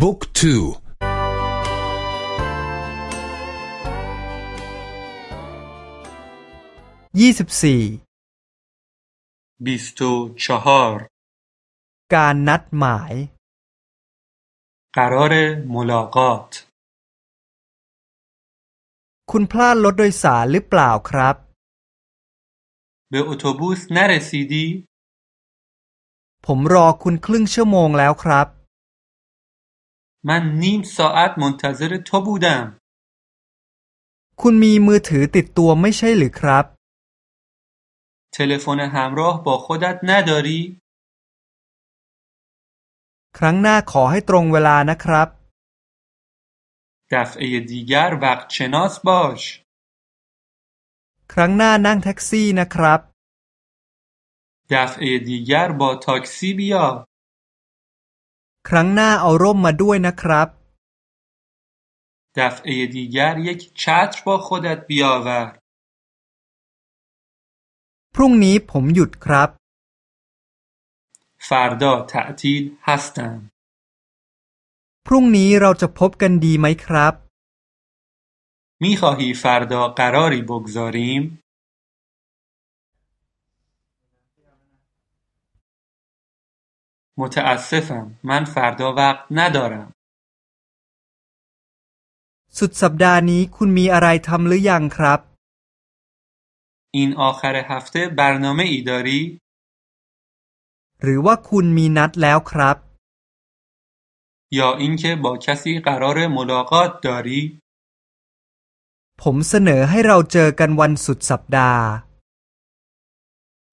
book two ยี่สิบสี่بیست و چهارการนัดหมายقرار ملاقاتคุณพลาดรถโดยสารหรือเปล่าครับبه اتوبوس نرسیدیผมรอคุณครึ่งชั่วโมงแล้วครับ من نیم ساعت منتظر تو بودم คุณมีมือถือติดตัวไม่ใช่หรือครับ تلفن همراه با خودت نداری ครั้งหน้าขอให้ตรงเวลานะครับ دفعه دیگر وقت شناس باش ครั้งหน้านั่งแท็กซี่นะครับ دفعه دیگر با تاکسی بیا ครั้งหน้าเอาร่มมาด้วยนะครับ دفعه دیگر یک چتر با خودت بیاور พรุ่งนี้ผมหยุดครับ فردا تعطیل هستم พรุ่งนี้เราจะพบกันดีไหมครับ میخواهی فردا قراری بگذاریم؟ متاسفم من فردا وقت ندارم สุดสัปดาห์นี้คุณมีอะไรทำหรือยังครับ این آخر هفته برنامه ای داری؟ หรือว่าคุณมีนัดแล้วครับ یا اینکه با کسی قرار ملاقات داری؟ ผมเสนอให้เราเจอกันวันสุดสัปดาห์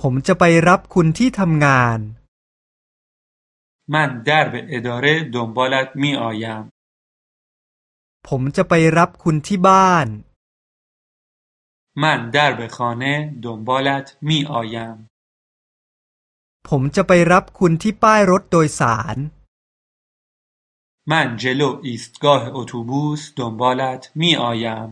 ผมจะไปรับคุณที่ทำงาน من درب اداره دنبالت می آیم. ผมจะไปรับคุณที่บ้าน من درب خانه دنبالت می آیم. ผมจะไปรับคุณที่ป้ายรถโดยสาร من جلو ایستگاه اتوبوس دنبالت می آیم.